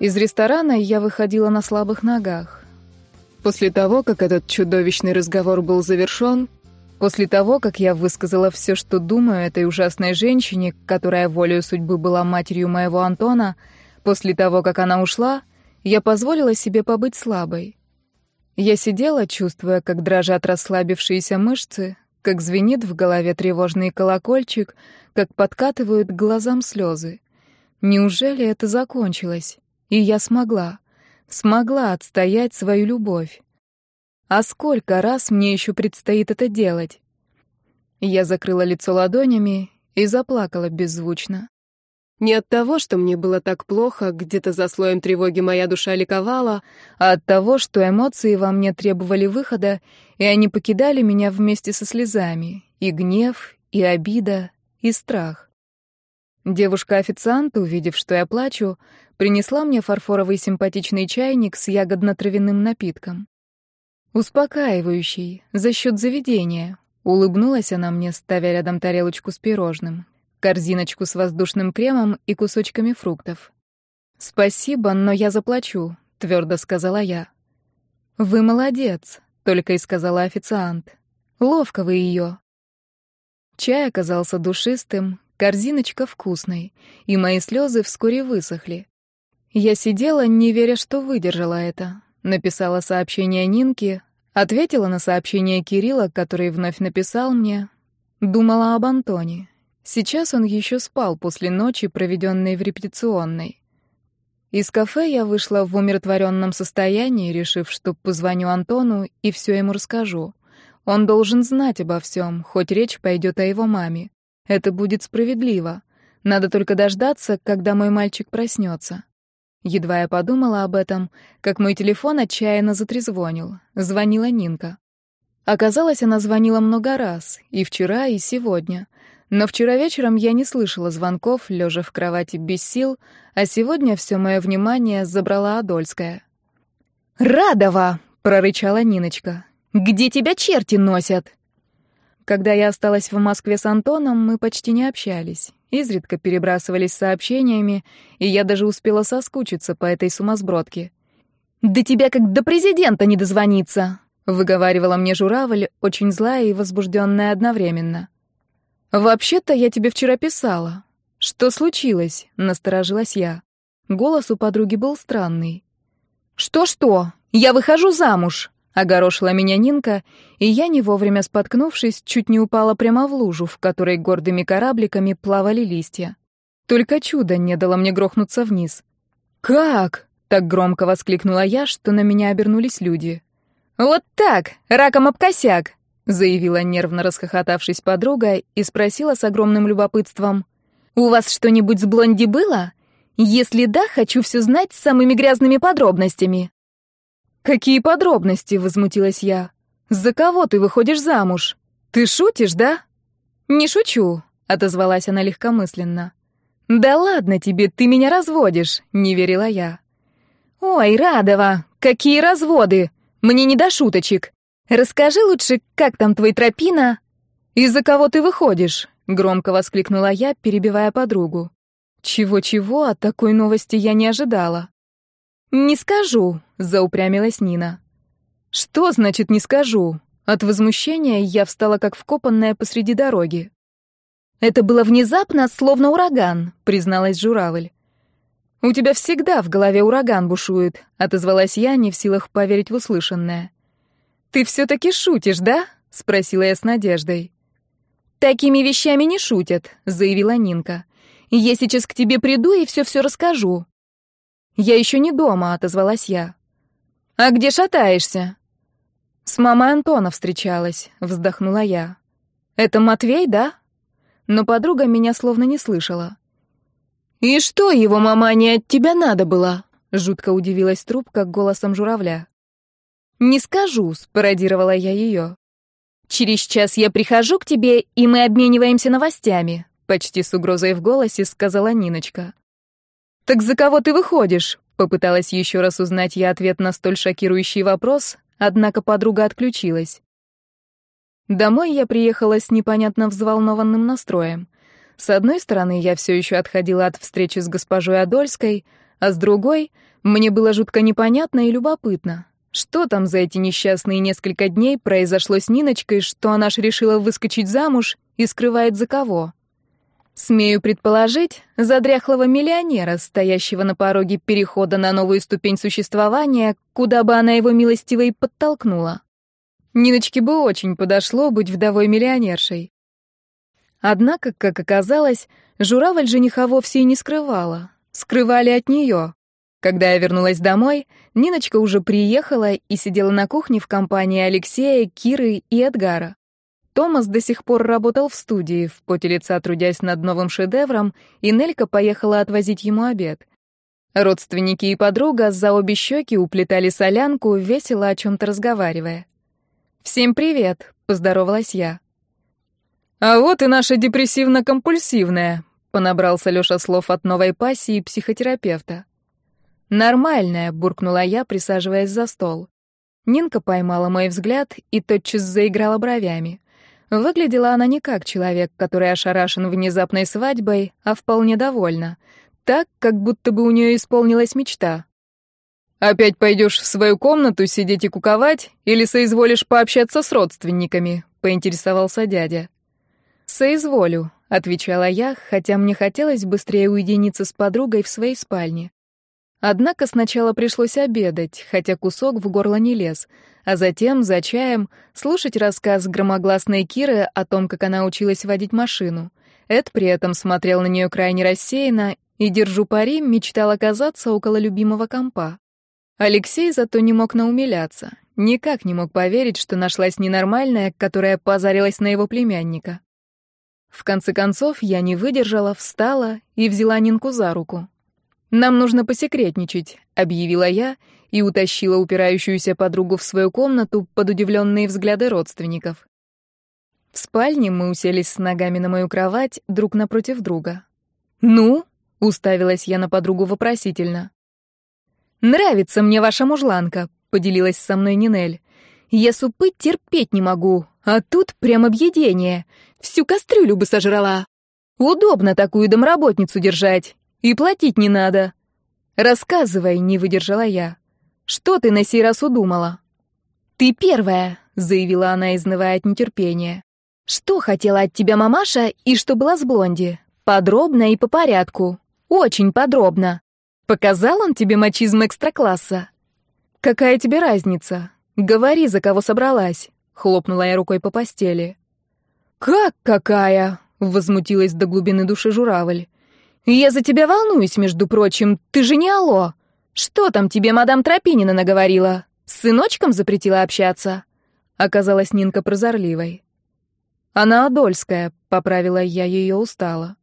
Из ресторана я выходила на слабых ногах. После того, как этот чудовищный разговор был завершен, после того, как я высказала все, что думаю этой ужасной женщине, которая волею судьбы была матерью моего Антона, после того, как она ушла, я позволила себе побыть слабой. Я сидела, чувствуя, как дрожат расслабившиеся мышцы, как звенит в голове тревожный колокольчик, как подкатывают к глазам слезы. Неужели это закончилось? И я смогла, смогла отстоять свою любовь. А сколько раз мне еще предстоит это делать? Я закрыла лицо ладонями и заплакала беззвучно. Не от того, что мне было так плохо, где-то за слоем тревоги моя душа ликовала, а от того, что эмоции во мне требовали выхода, и они покидали меня вместе со слезами, и гнев, и обида, и страх. Девушка-официант, увидев, что я плачу, принесла мне фарфоровый симпатичный чайник с ягодно-травяным напитком. Успокаивающий, за счет заведения. Улыбнулась она мне, ставя рядом тарелочку с пирожным корзиночку с воздушным кремом и кусочками фруктов. «Спасибо, но я заплачу», — твердо сказала я. «Вы молодец», — только и сказала официант. «Ловко вы ее». Чай оказался душистым, корзиночка вкусной, и мои слезы вскоре высохли. Я сидела, не веря, что выдержала это. Написала сообщение Нинке, ответила на сообщение Кирилла, который вновь написал мне. Думала об Антоне, Сейчас он еще спал после ночи, проведенной в репетиционной. Из кафе я вышла в умиротворенном состоянии, решив, что позвоню Антону и все ему расскажу. Он должен знать обо всем, хоть речь пойдет о его маме. Это будет справедливо. Надо только дождаться, когда мой мальчик проснется. Едва я подумала об этом, как мой телефон отчаянно затрезвонил. Звонила Нинка. Оказалось, она звонила много раз, и вчера, и сегодня — но вчера вечером я не слышала звонков, лежа в кровати без сил, а сегодня все мое внимание забрала Адольская. «Радова!» — прорычала Ниночка. «Где тебя черти носят?» Когда я осталась в Москве с Антоном, мы почти не общались. Изредка перебрасывались сообщениями, и я даже успела соскучиться по этой сумасбродке. «До тебя как до президента не дозвониться!» — выговаривала мне журавль, очень злая и возбужденная одновременно. «Вообще-то я тебе вчера писала. Что случилось?» — насторожилась я. Голос у подруги был странный. «Что-что? Я выхожу замуж!» — огорошила меня Нинка, и я, не вовремя споткнувшись, чуть не упала прямо в лужу, в которой гордыми корабликами плавали листья. Только чудо не дало мне грохнуться вниз. «Как?» — так громко воскликнула я, что на меня обернулись люди. «Вот так, раком об косяк!» заявила нервно расхохотавшись подруга и спросила с огромным любопытством. «У вас что-нибудь с Блонди было? Если да, хочу все знать с самыми грязными подробностями». «Какие подробности?» — возмутилась я. «За кого ты выходишь замуж? Ты шутишь, да?» «Не шучу», — отозвалась она легкомысленно. «Да ладно тебе, ты меня разводишь», — не верила я. «Ой, Радова, какие разводы! Мне не до шуточек. «Расскажи лучше, как там твой тропина?» «Из-за кого ты выходишь?» — громко воскликнула я, перебивая подругу. Чего-чего, от такой новости я не ожидала. «Не скажу», — заупрямилась Нина. «Что значит «не скажу»?» От возмущения я встала как вкопанная посреди дороги. «Это было внезапно, словно ураган», — призналась журавль. «У тебя всегда в голове ураган бушует», — отозвалась я, не в силах поверить в услышанное. «Ты все-таки шутишь, да?» — спросила я с надеждой. «Такими вещами не шутят», — заявила Нинка. «Я сейчас к тебе приду и все-все расскажу». «Я еще не дома», — отозвалась я. «А где шатаешься?» «С мамой Антона встречалась», — вздохнула я. «Это Матвей, да?» Но подруга меня словно не слышала. «И что его мамане от тебя надо было?» — жутко удивилась трубка голосом журавля. «Не скажу», — спародировала я ее. «Через час я прихожу к тебе, и мы обмениваемся новостями», — почти с угрозой в голосе сказала Ниночка. «Так за кого ты выходишь?» — попыталась еще раз узнать я ответ на столь шокирующий вопрос, однако подруга отключилась. Домой я приехала с непонятно взволнованным настроем. С одной стороны, я все еще отходила от встречи с госпожой Адольской, а с другой Мне было жутко непонятно и любопытно. Что там за эти несчастные несколько дней произошло с Ниночкой, что она ж решила выскочить замуж и скрывает за кого? Смею предположить, за дряхлого миллионера, стоящего на пороге перехода на новую ступень существования, куда бы она его милостиво и подтолкнула. Ниночке бы очень подошло быть вдовой миллионершей. Однако, как оказалось, журавль жениха вовсе и не скрывала. Скрывали от нее. Когда я вернулась домой, Ниночка уже приехала и сидела на кухне в компании Алексея, Киры и Эдгара. Томас до сих пор работал в студии, в поте лица трудясь над новым шедевром, и Нелька поехала отвозить ему обед. Родственники и подруга за обе щеки уплетали солянку, весело о чем-то разговаривая. «Всем привет», — поздоровалась я. «А вот и наша депрессивно-компульсивная», — понабрался Лёша слов от новой пассии психотерапевта. «Нормальная», — буркнула я, присаживаясь за стол. Нинка поймала мой взгляд и тотчас заиграла бровями. Выглядела она не как человек, который ошарашен внезапной свадьбой, а вполне довольна. Так, как будто бы у нее исполнилась мечта. «Опять пойдешь в свою комнату сидеть и куковать, или соизволишь пообщаться с родственниками?» — поинтересовался дядя. «Соизволю», — отвечала я, хотя мне хотелось быстрее уединиться с подругой в своей спальне. Однако сначала пришлось обедать, хотя кусок в горло не лез, а затем, за чаем, слушать рассказ громогласной Киры о том, как она училась водить машину. Эд при этом смотрел на нее крайне рассеянно и, держу пари, мечтал оказаться около любимого компа. Алексей зато не мог наумиляться, никак не мог поверить, что нашлась ненормальная, которая позарилась на его племянника. В конце концов, я не выдержала, встала и взяла Нинку за руку. «Нам нужно посекретничать», — объявила я и утащила упирающуюся подругу в свою комнату под удивленные взгляды родственников. В спальне мы уселись с ногами на мою кровать друг напротив друга. «Ну?» — уставилась я на подругу вопросительно. «Нравится мне ваша мужланка», — поделилась со мной Нинель. «Я супы терпеть не могу, а тут прям объедение. Всю кастрюлю бы сожрала. Удобно такую домработницу держать. И платить не надо. Рассказывай, не выдержала я. Что ты на сей раз удумала? Ты первая, заявила она, изнывая от нетерпения. Что хотела от тебя мамаша и что была с блонди? Подробно и по порядку. Очень подробно. Показал он тебе мачизм экстракласса? Какая тебе разница? Говори, за кого собралась, хлопнула я рукой по постели. Как какая? возмутилась до глубины души журавль. Я за тебя волнуюсь, между прочим. Ты же не алло. Что там тебе мадам Тропинина наговорила? С сыночком запретила общаться?» Оказалась Нинка прозорливой. «Она Адольская», — поправила я ее устало.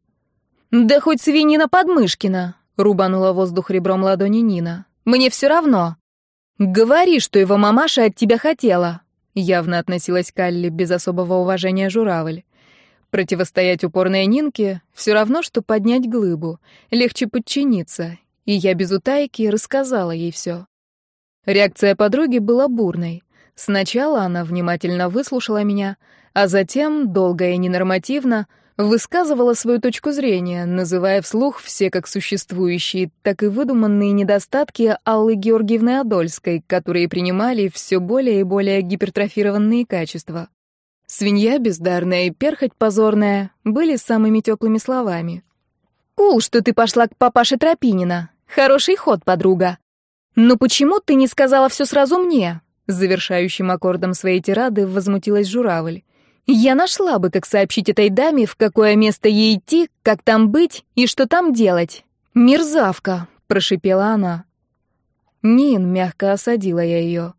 «Да хоть свинина Подмышкина», — рубанула воздух ребром ладони Нина. «Мне все равно». «Говори, что его мамаша от тебя хотела», — явно относилась к Алле без особого уважения журавль. Противостоять упорной Нинке все равно, что поднять глыбу. Легче подчиниться. И я без утайки рассказала ей все. Реакция подруги была бурной. Сначала она внимательно выслушала меня, а затем, долго и ненормативно, высказывала свою точку зрения, называя вслух все как существующие, так и выдуманные недостатки Аллы Георгиевны Адольской, которые принимали все более и более гипертрофированные качества. Свинья бездарная и перхоть позорная были самыми теплыми словами. «Кул, что ты пошла к папаше Тропинина. Хороший ход, подруга. Но почему ты не сказала все сразу мне?» Завершающим аккордом своей тирады возмутилась журавль. «Я нашла бы, как сообщить этой даме, в какое место ей идти, как там быть и что там делать. Мерзавка!» — прошипела она. «Нин», — мягко осадила я ее.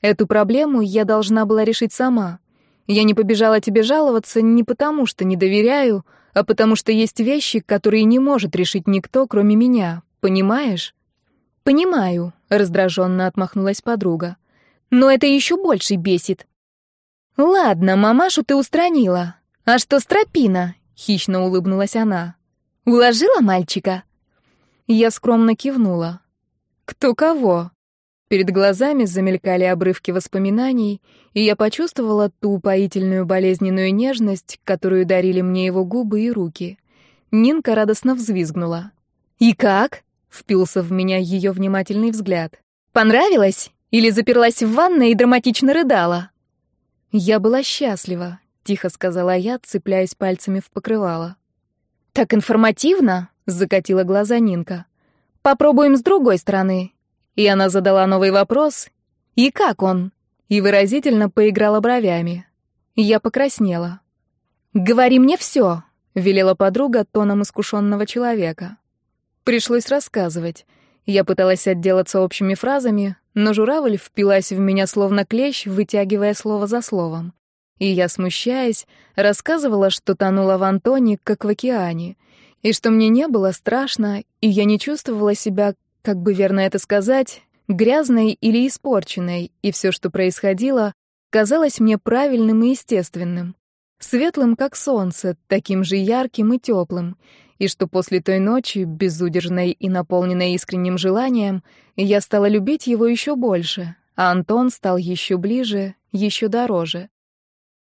«Эту проблему я должна была решить сама. Я не побежала тебе жаловаться не потому, что не доверяю, а потому что есть вещи, которые не может решить никто, кроме меня. Понимаешь? Понимаю, раздраженно отмахнулась подруга. Но это еще больше бесит. Ладно, мамашу ты устранила. А что стропина? хищно улыбнулась она. Уложила мальчика? Я скромно кивнула. Кто кого? Перед глазами замелькали обрывки воспоминаний, и я почувствовала ту упоительную болезненную нежность, которую дарили мне его губы и руки. Нинка радостно взвизгнула. «И как? Впился в меня ее внимательный взгляд. «Понравилось? Или заперлась в ванной и драматично рыдала?» «Я была счастлива», — тихо сказала я, цепляясь пальцами в покрывало. «Так информативно», — закатила глаза Нинка. «Попробуем с другой стороны». И она задала новый вопрос. «И как он?» И выразительно поиграла бровями. Я покраснела. «Говори мне все», — велела подруга тоном искушенного человека. Пришлось рассказывать. Я пыталась отделаться общими фразами, но журавль впилась в меня словно клещ, вытягивая слово за словом. И я, смущаясь, рассказывала, что тонула в Антоне, как в океане, и что мне не было страшно, и я не чувствовала себя, как бы верно это сказать, грязной или испорченной, и все, что происходило, казалось мне правильным и естественным, светлым, как солнце, таким же ярким и теплым, и что после той ночи, безудержной и наполненной искренним желанием, я стала любить его еще больше, а Антон стал еще ближе, еще дороже.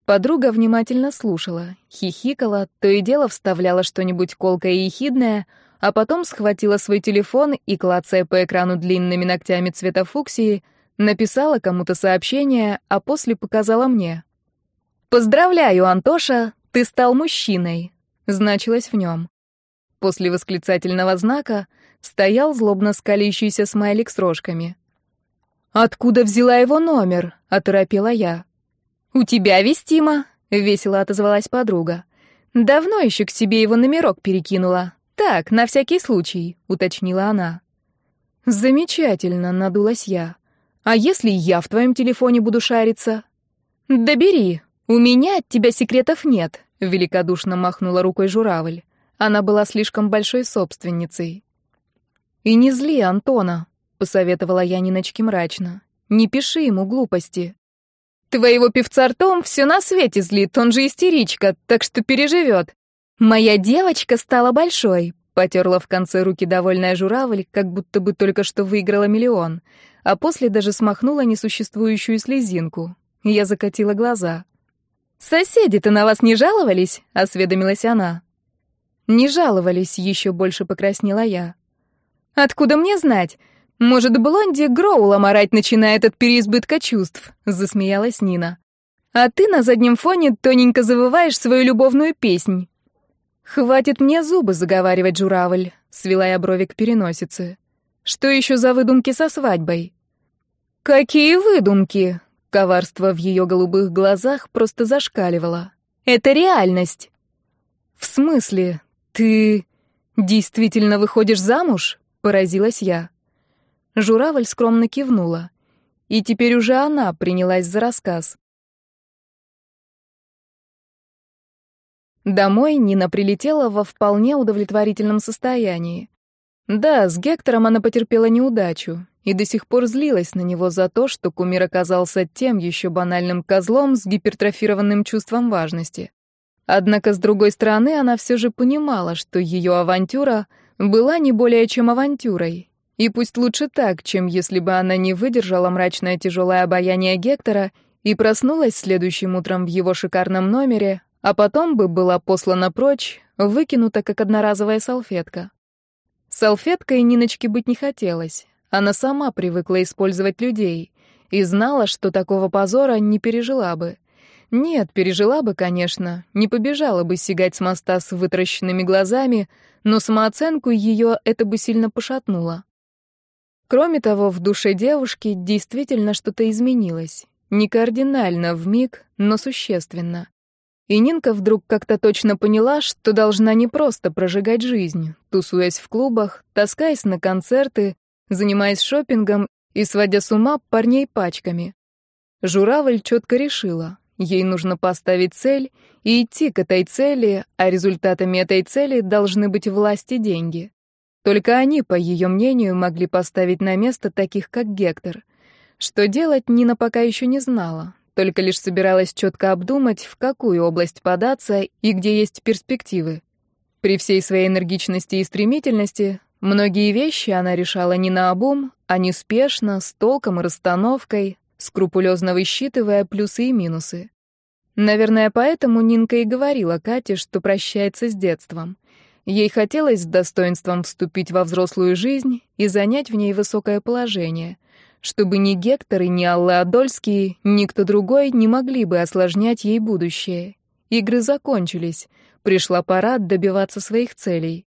Подруга внимательно слушала, хихикала, то и дело вставляла что-нибудь колкое и ехидное, а потом схватила свой телефон и, клацая по экрану длинными ногтями цвета фуксии, написала кому-то сообщение, а после показала мне. «Поздравляю, Антоша, ты стал мужчиной», — значилось в нем. После восклицательного знака стоял злобно скалящийся смайлик с рожками. «Откуда взяла его номер?» — оторопела я. «У тебя, Вестима», — весело отозвалась подруга. «Давно еще к себе его номерок перекинула. Так, на всякий случай», — уточнила она. «Замечательно», — надулась я. «А если я в твоем телефоне буду шариться?» «Да бери, у меня от тебя секретов нет», — великодушно махнула рукой журавль. Она была слишком большой собственницей. «И не зли Антона», — посоветовала я Ниночке мрачно. «Не пиши ему глупости». «Твоего певца ртом все на свете злит, он же истеричка, так что переживет. Моя девочка стала большой», — потерла в конце руки довольная журавль, как будто бы только что выиграла миллион, а после даже смахнула несуществующую слезинку. Я закатила глаза. «Соседи-то на вас не жаловались?» — осведомилась она. Не жаловались, еще больше покраснела я. Откуда мне знать? Может, Блонди Гроула морать начинает от переизбытка чувств, засмеялась Нина. А ты на заднем фоне тоненько завываешь свою любовную песнь. Хватит мне зубы заговаривать, журавль, свела я брови к переносице. Что еще за выдумки со свадьбой? Какие выдумки? Коварство в ее голубых глазах просто зашкаливало. Это реальность. В смысле? «Ты действительно выходишь замуж?» — поразилась я. Журавль скромно кивнула. И теперь уже она принялась за рассказ. Домой Нина прилетела во вполне удовлетворительном состоянии. Да, с Гектором она потерпела неудачу и до сих пор злилась на него за то, что кумир оказался тем еще банальным козлом с гипертрофированным чувством важности. Однако, с другой стороны, она все же понимала, что ее авантюра была не более чем авантюрой. И пусть лучше так, чем если бы она не выдержала мрачное тяжелое обаяние Гектора и проснулась следующим утром в его шикарном номере, а потом бы была послана прочь, выкинута как одноразовая салфетка. Салфеткой Ниночке быть не хотелось. Она сама привыкла использовать людей и знала, что такого позора не пережила бы. Нет, пережила бы, конечно, не побежала бы сигать с моста с вытращенными глазами, но самооценку ее это бы сильно пошатнуло. Кроме того, в душе девушки действительно что-то изменилось. Не кардинально в миг, но существенно. И Нинка вдруг как-то точно поняла, что должна не просто прожигать жизнь, тусуясь в клубах, таскаясь на концерты, занимаясь шопингом и сводя с ума парней пачками. Журавль четко решила, Ей нужно поставить цель и идти к этой цели, а результатами этой цели должны быть власть и деньги. Только они, по ее мнению, могли поставить на место таких, как Гектор. Что делать, Нина пока еще не знала, только лишь собиралась четко обдумать, в какую область податься и где есть перспективы. При всей своей энергичности и стремительности многие вещи она решала не наобум, а неспешно, с толком и расстановкой, скрупулезно высчитывая плюсы и минусы. Наверное, поэтому Нинка и говорила Кате, что прощается с детством. Ей хотелось с достоинством вступить во взрослую жизнь и занять в ней высокое положение, чтобы ни Гектор и ни Алла Адольский, ни кто другой не могли бы осложнять ей будущее. Игры закончились, пришла пора добиваться своих целей.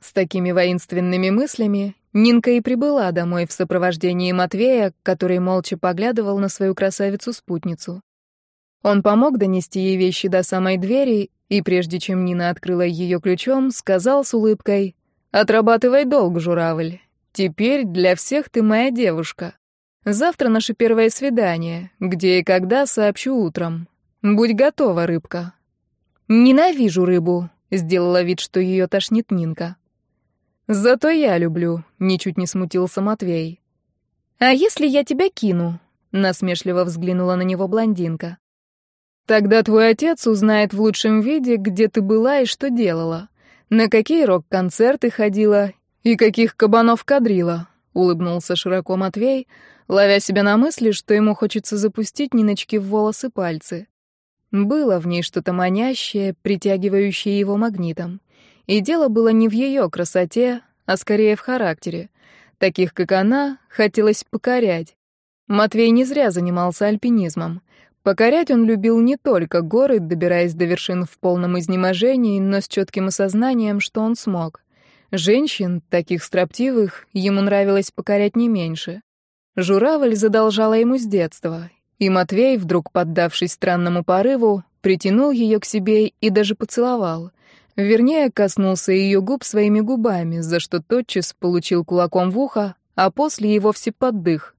С такими воинственными мыслями Нинка и прибыла домой в сопровождении Матвея, который молча поглядывал на свою красавицу-спутницу. Он помог донести ей вещи до самой двери, и прежде чем Нина открыла ее ключом, сказал с улыбкой «Отрабатывай долг, журавль. Теперь для всех ты моя девушка. Завтра наше первое свидание, где и когда сообщу утром. Будь готова, рыбка». «Ненавижу рыбу», — сделала вид, что ее тошнит Нинка. «Зато я люблю», — ничуть не смутился Матвей. «А если я тебя кину?» — насмешливо взглянула на него блондинка. «Тогда твой отец узнает в лучшем виде, где ты была и что делала, на какие рок-концерты ходила и каких кабанов кадрила», — улыбнулся широко Матвей, ловя себя на мысли, что ему хочется запустить Ниночке в волосы пальцы. Было в ней что-то манящее, притягивающее его магнитом. И дело было не в ее красоте, а скорее в характере. Таких, как она, хотелось покорять. Матвей не зря занимался альпинизмом. Покорять он любил не только горы, добираясь до вершин в полном изнеможении, но с четким осознанием, что он смог. Женщин, таких строптивых, ему нравилось покорять не меньше. Журавль задолжала ему с детства, и Матвей, вдруг поддавшись странному порыву, притянул ее к себе и даже поцеловал. Вернее, коснулся ее губ своими губами, за что тотчас получил кулаком в ухо, а после и вовсе поддых.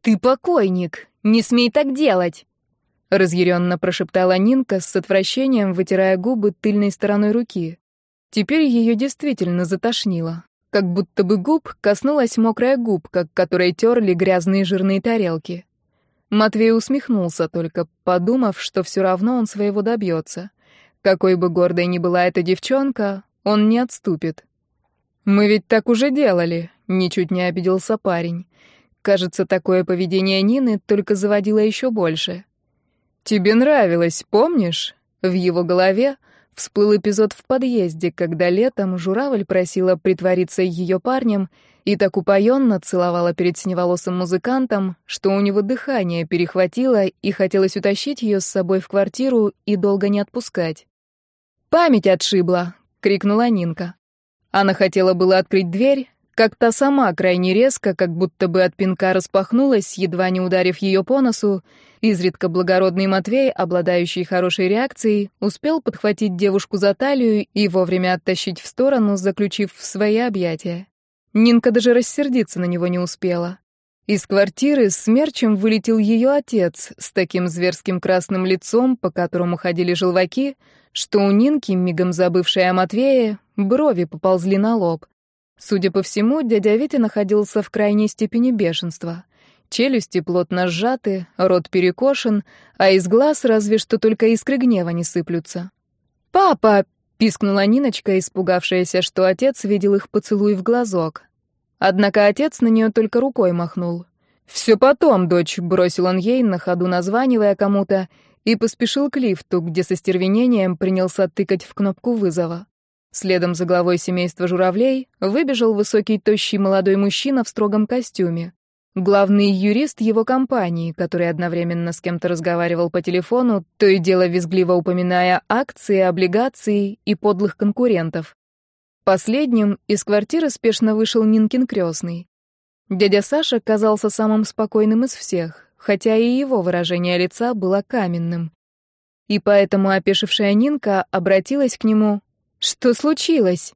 «Ты покойник! Не смей так делать!» Разъяренно прошептала Нинка с отвращением, вытирая губы тыльной стороной руки. Теперь ее действительно затошнило. Как будто бы губ коснулась мокрая губка, которой терли грязные жирные тарелки. Матвей усмехнулся только, подумав, что все равно он своего добьется. Какой бы гордой ни была эта девчонка, он не отступит. «Мы ведь так уже делали», — ничуть не обиделся парень. Кажется, такое поведение Нины только заводило еще больше. «Тебе нравилось, помнишь?» В его голове всплыл эпизод в подъезде, когда летом журавль просила притвориться ее парнем и так упоенно целовала перед сневолосым музыкантом, что у него дыхание перехватило и хотелось утащить ее с собой в квартиру и долго не отпускать. «Память отшибла!» — крикнула Нинка. Она хотела было открыть дверь, как та сама крайне резко, как будто бы от пинка распахнулась, едва не ударив ее по носу, изредка благородный Матвей, обладающий хорошей реакцией, успел подхватить девушку за талию и вовремя оттащить в сторону, заключив в свои объятия. Нинка даже рассердиться на него не успела. Из квартиры смерчем вылетел ее отец с таким зверским красным лицом, по которому ходили желваки, что у Нинки, мигом забывшей о Матвее, брови поползли на лоб. Судя по всему, дядя Витя находился в крайней степени бешенства. Челюсти плотно сжаты, рот перекошен, а из глаз разве что только искры гнева не сыплются. «Папа!» — пискнула Ниночка, испугавшаяся, что отец видел их поцелуй в глазок. Однако отец на нее только рукой махнул. «Все потом, дочь», — бросил он ей, на ходу названивая кому-то, и поспешил к лифту, где со стервенением принялся тыкать в кнопку вызова. Следом за главой семейства журавлей выбежал высокий тощий молодой мужчина в строгом костюме. Главный юрист его компании, который одновременно с кем-то разговаривал по телефону, то и дело визгливо упоминая акции, облигации и подлых конкурентов. Последним из квартиры спешно вышел Нинкин крестный. Дядя Саша казался самым спокойным из всех, хотя и его выражение лица было каменным. И поэтому опешившая Нинка обратилась к нему. «Что случилось?»